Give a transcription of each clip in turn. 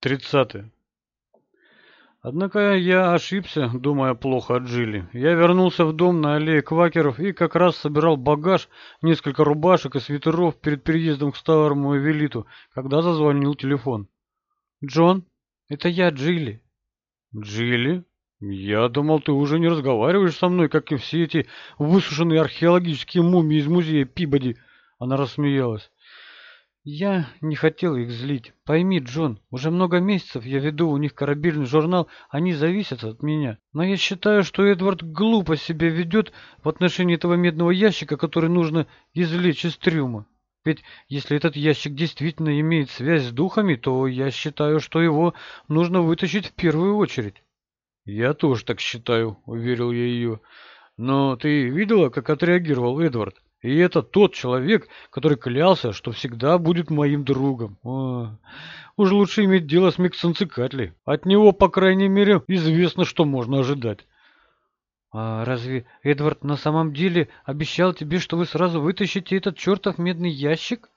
30. Однако я ошибся, думая плохо о Джилли. Я вернулся в дом на аллее Квакеров и как раз собирал багаж, несколько рубашек и свитеров перед переездом к старому Эвелиту, когда зазвонил телефон. «Джон, это я, Джилли». «Джилли? Я думал, ты уже не разговариваешь со мной, как и все эти высушенные археологические мумии из музея Пибоди». Она рассмеялась. Я не хотел их злить. Пойми, Джон, уже много месяцев я веду у них корабельный журнал, они зависят от меня. Но я считаю, что Эдвард глупо себя ведет в отношении этого медного ящика, который нужно извлечь из трюма. Ведь если этот ящик действительно имеет связь с духами, то я считаю, что его нужно вытащить в первую очередь. Я тоже так считаю, уверил я ее. Но ты видела, как отреагировал Эдвард? И это тот человек, который клялся, что всегда будет моим другом. О, уж лучше иметь дело с Миксенцикатли. От него, по крайней мере, известно, что можно ожидать. А разве Эдвард на самом деле обещал тебе, что вы сразу вытащите этот чертов медный ящик?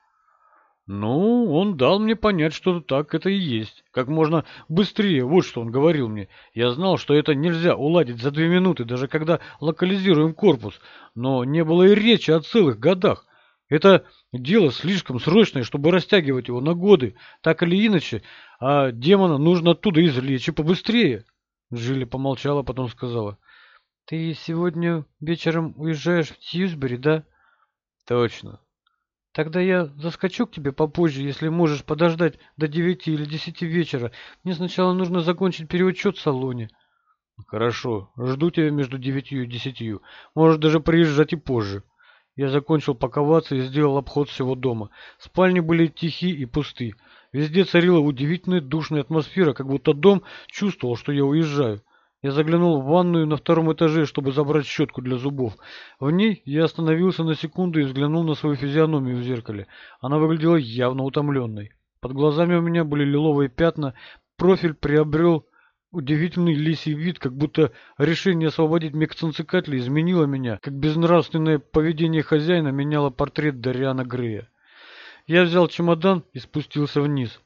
Ну, он дал мне понять, что так это и есть. Как можно быстрее, вот что он говорил мне. Я знал, что это нельзя уладить за две минуты, даже когда локализируем корпус. Но не было и речи о целых годах. Это дело слишком срочное, чтобы растягивать его на годы. Так или иначе, а демона нужно оттуда извлечь и побыстрее. Джилли помолчала, потом сказала. Ты сегодня вечером уезжаешь в Тьюсбери, да? Точно. Тогда я заскочу к тебе попозже, если можешь подождать до девяти или десяти вечера. Мне сначала нужно закончить переучет в салоне. Хорошо, жду тебя между девятью и десятью. Можешь даже приезжать и позже. Я закончил паковаться и сделал обход всего дома. Спальни были тихие и пусты. Везде царила удивительная душная атмосфера, как будто дом чувствовал, что я уезжаю. Я заглянул в ванную на втором этаже, чтобы забрать щетку для зубов. В ней я остановился на секунду и взглянул на свою физиономию в зеркале. Она выглядела явно утомленной. Под глазами у меня были лиловые пятна, профиль приобрел удивительный лисий вид, как будто решение освободить Мекцинцикатли изменило меня, как безнравственное поведение хозяина меняло портрет Дариана Грея. Я взял чемодан и спустился вниз.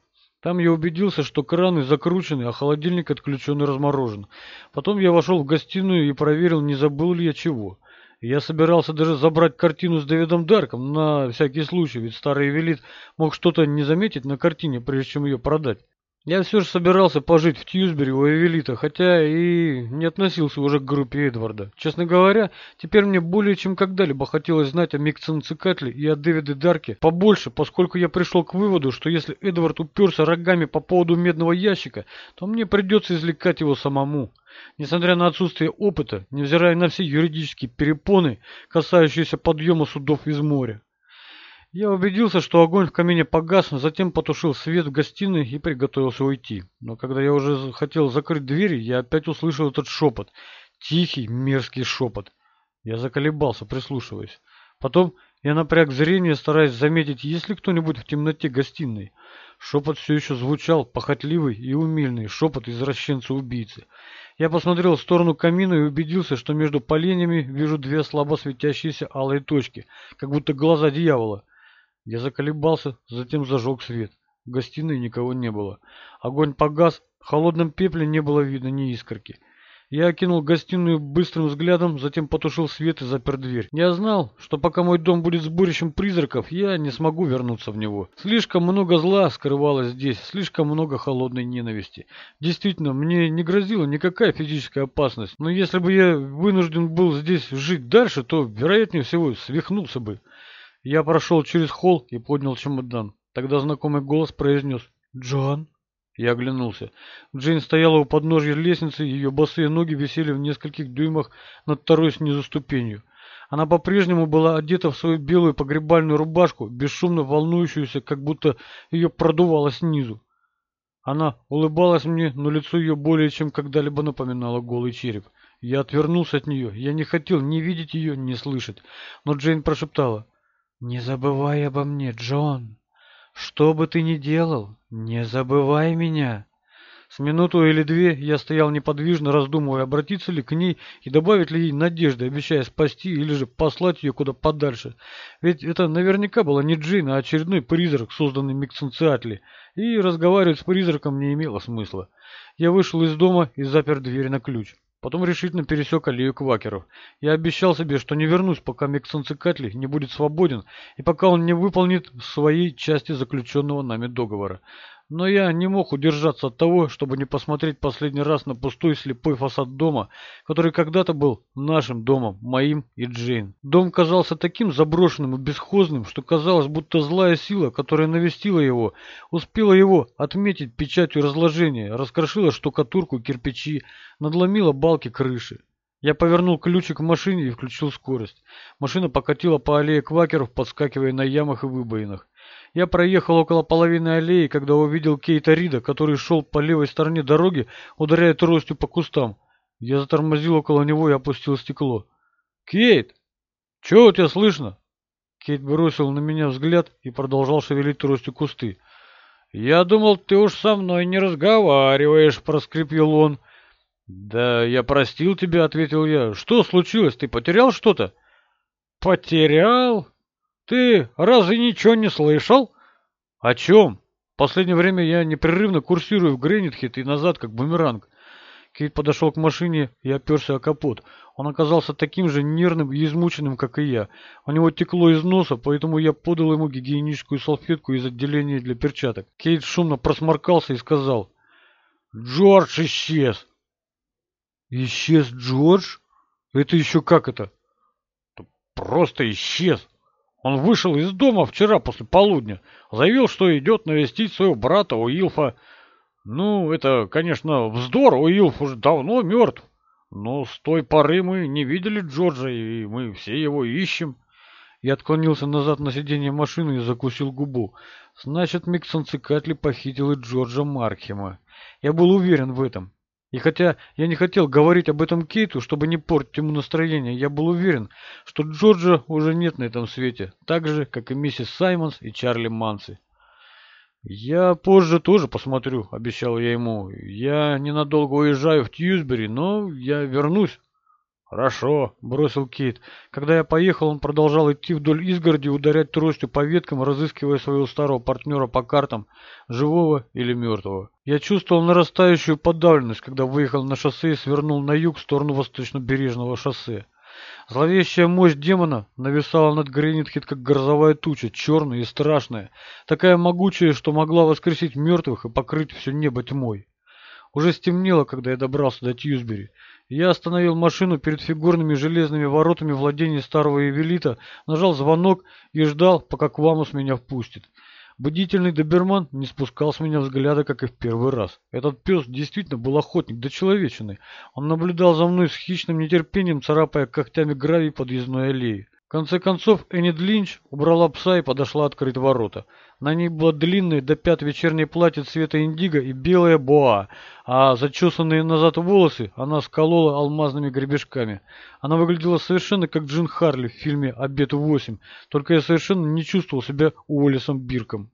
Там я убедился, что краны закручены, а холодильник отключен и разморожен. Потом я вошел в гостиную и проверил, не забыл ли я чего. Я собирался даже забрать картину с Дэвидом Дарком, на всякий случай, ведь старый велит мог что-то не заметить на картине, прежде чем ее продать. Я все же собирался пожить в Тьюсбери у Эвелита, хотя и не относился уже к группе Эдварда. Честно говоря, теперь мне более чем когда-либо хотелось знать о Миксон Цикатле и о Дэвиде Дарке побольше, поскольку я пришел к выводу, что если Эдвард уперся рогами по поводу медного ящика, то мне придется извлекать его самому. Несмотря на отсутствие опыта, невзирая на все юридические перепоны, касающиеся подъема судов из моря. Я убедился, что огонь в камине погас, затем потушил свет в гостиной и приготовился уйти. Но когда я уже хотел закрыть двери, я опять услышал этот шепот. Тихий, мерзкий шепот. Я заколебался, прислушиваясь. Потом я напряг зрение, стараясь заметить, есть ли кто-нибудь в темноте гостиной. Шепот все еще звучал, похотливый и умильный, шепот извращенца-убийцы. Я посмотрел в сторону камина и убедился, что между поленьями вижу две слабо светящиеся алые точки, как будто глаза дьявола. Я заколебался, затем зажег свет. В гостиной никого не было. Огонь погас, в холодном пепле не было видно ни искорки. Я окинул гостиную быстрым взглядом, затем потушил свет и запер дверь. Я знал, что пока мой дом будет сборищем призраков, я не смогу вернуться в него. Слишком много зла скрывалось здесь, слишком много холодной ненависти. Действительно, мне не грозила никакая физическая опасность, но если бы я вынужден был здесь жить дальше, то, вероятнее всего, свихнулся бы. Я прошел через холл и поднял чемодан. Тогда знакомый голос произнес «Джоан?» Я оглянулся. Джейн стояла у подножья лестницы, ее босые ноги висели в нескольких дюймах над второй снизу ступенью. Она по-прежнему была одета в свою белую погребальную рубашку, бесшумно волнующуюся, как будто ее продувало снизу. Она улыбалась мне, но лицо ее более чем когда-либо напоминало голый череп. Я отвернулся от нее. Я не хотел ни видеть ее, ни слышать. Но Джейн прошептала. Не забывай обо мне, Джон. Что бы ты ни делал, не забывай меня. С минуту или две я стоял неподвижно, раздумывая, обратиться ли к ней и добавить ли ей надежды, обещая спасти или же послать ее куда подальше. Ведь это наверняка была не Джейн, а очередной призрак, созданный Миксенциатли, и разговаривать с призраком не имело смысла. Я вышел из дома и запер дверь на ключ. Потом решительно пересек аллею квакеров. Я обещал себе, что не вернусь, пока Миксенцикатли не будет свободен и пока он не выполнит своей части заключенного нами договора. Но я не мог удержаться от того, чтобы не посмотреть последний раз на пустой слепой фасад дома, который когда-то был нашим домом, моим и Джейн. Дом казался таким заброшенным и бесхозным, что казалось, будто злая сила, которая навестила его, успела его отметить печатью разложения, раскрошила штукатурку кирпичи, надломила балки крыши. Я повернул ключик в машине и включил скорость. Машина покатила по аллее квакеров, подскакивая на ямах и выбоинах. Я проехал около половины аллеи, когда увидел Кейта Рида, который шел по левой стороне дороги, ударяя тростью по кустам. Я затормозил около него и опустил стекло. «Кейт! Чего у тебя слышно?» Кейт бросил на меня взгляд и продолжал шевелить тростью кусты. «Я думал, ты уж со мной не разговариваешь», — проскрипел он. «Да я простил тебя», — ответил я. «Что случилось? Ты потерял что-то?» «Потерял? Ты разве ничего не слышал? О чем? В последнее время я непрерывно курсирую в Гренитхит и назад, как бумеранг. Кейт подошел к машине и оперся о капот. Он оказался таким же нервным и измученным, как и я. У него текло из носа, поэтому я подал ему гигиеническую салфетку из отделения для перчаток. Кейт шумно просморкался и сказал, «Джордж исчез!» «Исчез Джордж? Это еще как это?» «Просто исчез!» Он вышел из дома вчера после полудня, заявил, что идет навестить своего брата Уилфа. Ну, это, конечно, вздор, Уилф уже давно мертв. Но с той поры мы не видели Джорджа, и мы все его ищем. Я отклонился назад на сиденье машины и закусил губу. Значит, Миксон Цикатли похитил и Джорджа Маркхема. Я был уверен в этом. И хотя я не хотел говорить об этом Кейту, чтобы не портить ему настроение, я был уверен, что Джорджа уже нет на этом свете, так же, как и миссис Саймонс и Чарли Манси. «Я позже тоже посмотрю», — обещал я ему. «Я ненадолго уезжаю в Тьюсбери, но я вернусь». «Хорошо», — бросил Кейт. Когда я поехал, он продолжал идти вдоль изгороди, ударять тростью по веткам, разыскивая своего старого партнера по картам, живого или мертвого. Я чувствовал нарастающую подавленность, когда выехал на шоссе и свернул на юг в сторону восточно-бережного шоссе. Зловещая мощь демона нависала над Гринитхит, как грозовая туча, черная и страшная, такая могучая, что могла воскресить мертвых и покрыть все небо тьмой. Уже стемнело, когда я добрался до Тьюсбери. Я остановил машину перед фигурными железными воротами владения старого Эвелита, нажал звонок и ждал, пока Квамус меня впустит. Бдительный доберман не спускал с меня взгляда, как и в первый раз. Этот пес действительно был охотник до человечины. Он наблюдал за мной с хищным нетерпением, царапая когтями гравий подъездной аллеи. В конце концов, Эннет Линч убрала пса и подошла открыть ворота. На ней было длинное до пят вечернее платье цвета индиго и белая боа, а зачесанные назад волосы она сколола алмазными гребешками. Она выглядела совершенно как Джин Харли в фильме «Обед в восемь», только я совершенно не чувствовал себя Уоллесом Бирком.